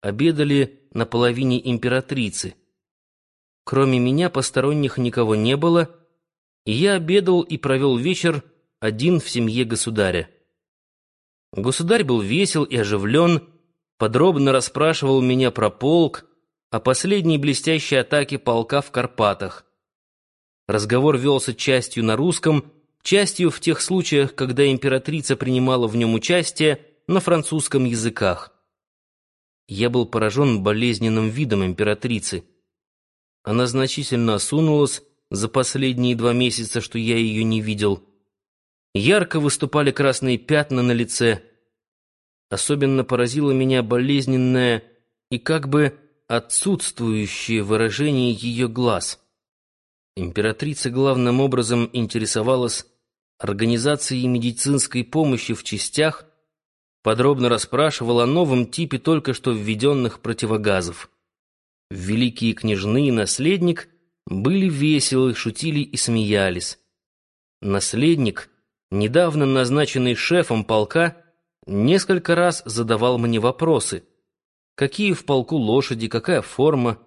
обедали на половине императрицы. Кроме меня посторонних никого не было, и я обедал и провел вечер один в семье государя. Государь был весел и оживлен, подробно расспрашивал меня про полк, о последней блестящей атаке полка в Карпатах. Разговор велся частью на русском, частью в тех случаях, когда императрица принимала в нем участие на французском языках. Я был поражен болезненным видом императрицы. Она значительно осунулась за последние два месяца, что я ее не видел. Ярко выступали красные пятна на лице. Особенно поразило меня болезненное и как бы отсутствующее выражение ее глаз. Императрица главным образом интересовалась организацией медицинской помощи в частях, подробно расспрашивала о новом типе только что введенных противогазов. Великие княжны и наследник были веселы, шутили и смеялись. Наследник, недавно назначенный шефом полка, несколько раз задавал мне вопросы — какие в полку лошади, какая форма.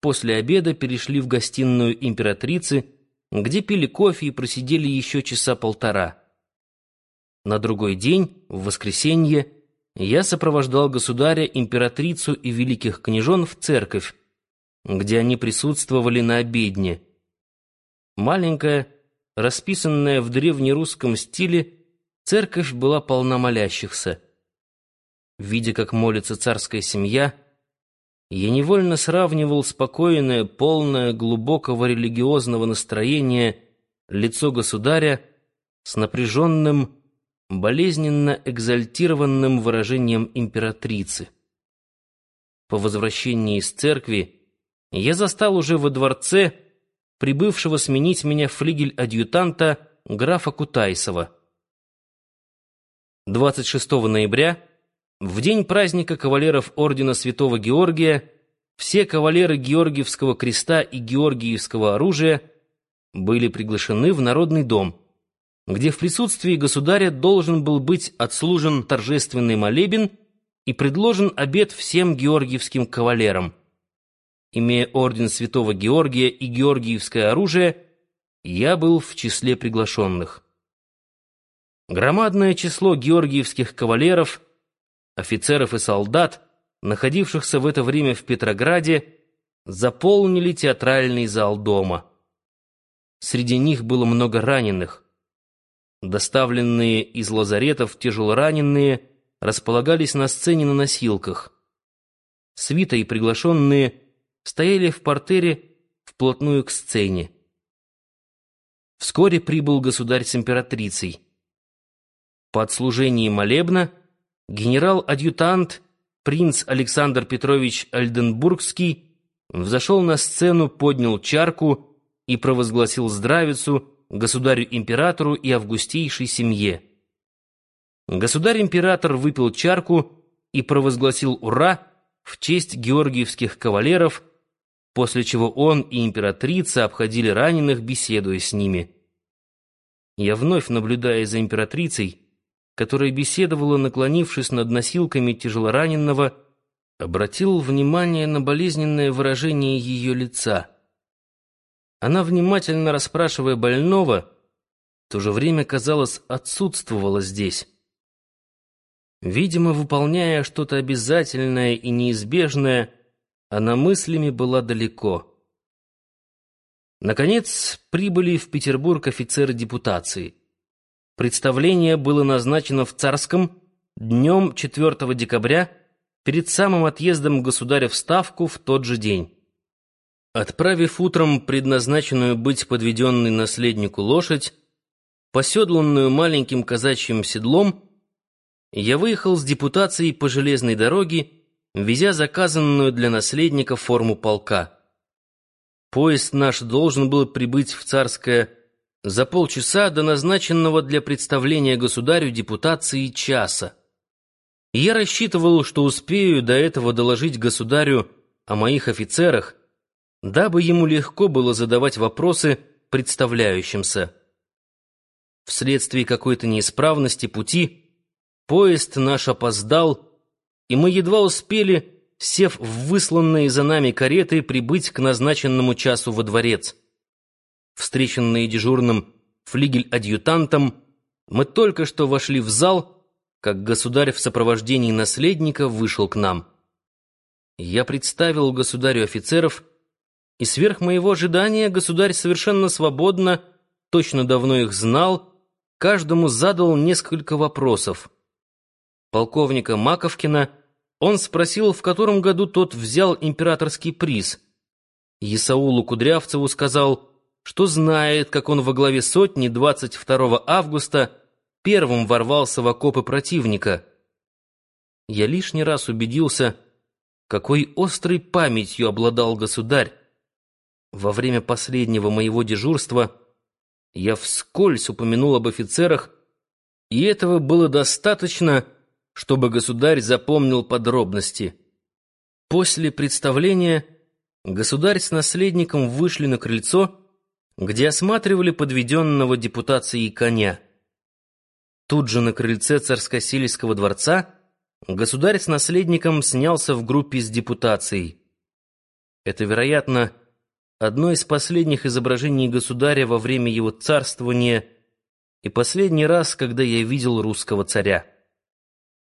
После обеда перешли в гостиную императрицы, где пили кофе и просидели еще часа полтора. На другой день, в воскресенье, я сопровождал государя, императрицу и великих княжон в церковь, где они присутствовали на обедне. Маленькая, расписанная в древнерусском стиле, церковь была полна молящихся. Видя, как молится царская семья, я невольно сравнивал спокойное, полное глубокого религиозного настроения лицо государя с напряженным, болезненно экзальтированным выражением императрицы. По возвращении из церкви я застал уже во дворце прибывшего сменить меня флигель-адъютанта графа Кутайсова. 26 ноября в день праздника кавалеров Ордена Святого Георгия все кавалеры Георгиевского креста и Георгиевского оружия были приглашены в Народный дом, где в присутствии государя должен был быть отслужен торжественный молебен и предложен обед всем георгиевским кавалерам. Имея Орден Святого Георгия и Георгиевское оружие, я был в числе приглашенных. Громадное число георгиевских кавалеров — офицеров и солдат, находившихся в это время в Петрограде, заполнили театральный зал дома. Среди них было много раненых. Доставленные из лазаретов тяжелораненые располагались на сцене на носилках. Свита и приглашенные стояли в портере вплотную к сцене. Вскоре прибыл государь с императрицей. По отслужении молебна генерал-адъютант принц Александр Петрович Альденбургский взошел на сцену, поднял чарку и провозгласил здравицу государю-императору и августейшей семье. Государь-император выпил чарку и провозгласил «Ура!» в честь георгиевских кавалеров, после чего он и императрица обходили раненых, беседуя с ними. Я вновь, наблюдая за императрицей, которая беседовала, наклонившись над носилками тяжелораненого, обратил внимание на болезненное выражение ее лица. Она, внимательно расспрашивая больного, в то же время, казалось, отсутствовала здесь. Видимо, выполняя что-то обязательное и неизбежное, она мыслями была далеко. Наконец, прибыли в Петербург офицеры депутации. Представление было назначено в Царском днем 4 декабря перед самым отъездом государя в Ставку в тот же день. Отправив утром предназначенную быть подведенной наследнику лошадь, поседланную маленьким казачьим седлом, я выехал с депутацией по железной дороге, везя заказанную для наследника форму полка. Поезд наш должен был прибыть в Царское за полчаса до назначенного для представления государю депутации часа. я рассчитывал, что успею до этого доложить государю о моих офицерах, дабы ему легко было задавать вопросы представляющимся. Вследствие какой-то неисправности пути поезд наш опоздал, и мы едва успели, сев в высланные за нами кареты, прибыть к назначенному часу во дворец. Встреченные дежурным флигель-адъютантом, мы только что вошли в зал, как государь в сопровождении наследника вышел к нам. Я представил государю офицеров, и сверх моего ожидания государь совершенно свободно, точно давно их знал, каждому задал несколько вопросов. Полковника Маковкина он спросил, в котором году тот взял императорский приз. Исаулу Кудрявцеву сказал, что знает, как он во главе сотни 22 августа первым ворвался в окопы противника. Я лишний раз убедился, какой острой памятью обладал государь. Во время последнего моего дежурства я вскользь упомянул об офицерах, и этого было достаточно, чтобы государь запомнил подробности. После представления государь с наследником вышли на крыльцо, где осматривали подведенного депутацией коня. Тут же на крыльце царско-сельского дворца государь с наследником снялся в группе с депутацией. Это, вероятно, одно из последних изображений государя во время его царствования и последний раз, когда я видел русского царя.